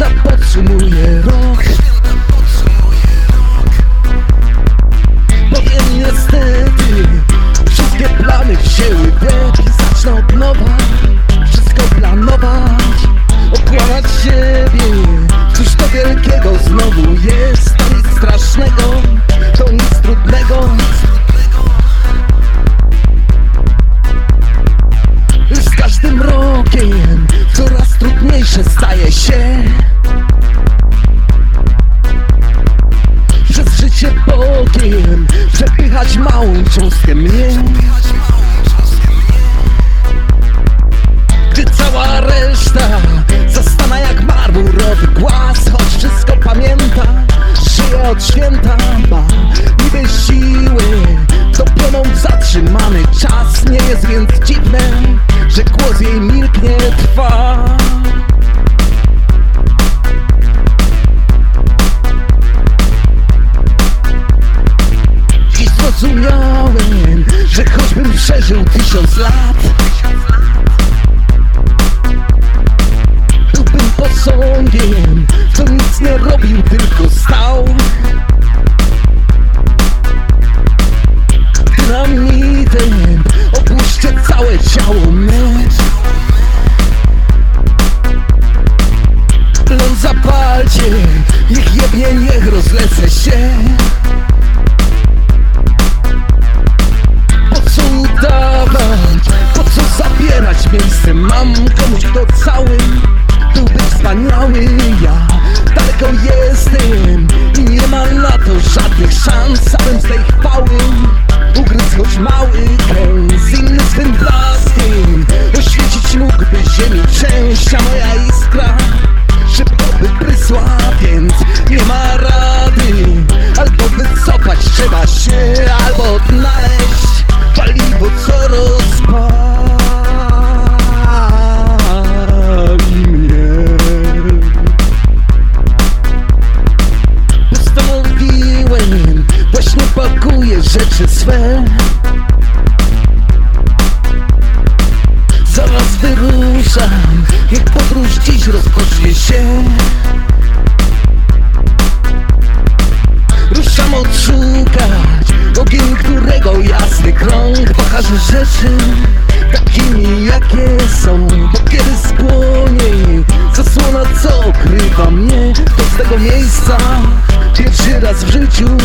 święta podsumuje rok. Powiem jestem Życie bokiem przepychać małą cząstkę mnie. Gdy cała reszta zastana jak marmurowy głaz Choć wszystko pamięta, żyje od święta Ma niby siły, to pioną w zatrzymany czas. Nie jest więc dziwne, że głos jej milknie trwa zrozumiałem, że choćbym przeżył tysiąc lat Byłbym posągiem, co nic nie robił, tylko stał. Dynamitem opuszczę całe ciało me Plon zapalcie, niech jebnie, niech rozlecę się Mam komuś kto cały byłby wspaniały. Ja daleko jestem i nie ma na to żadnych szans. Samym z tej chwały ugryzł choć mały kęs Inny swym blaskiem oświecić mógłby ziemi część A moja iskra szybko by prysła, więc nie ma rady. Albo wycofać trzeba się, albo odnaleźć rzeczy swe. Zaraz wyruszam, niech podróż dziś rozpocznie się. Ruszam odszukać ogień, którego jasny krąg Pokaże rzeczy takimi jakie są. Bo kiedy spłonie zasłona co okrywa mnie To z tego miejsca pierwszy raz w życiu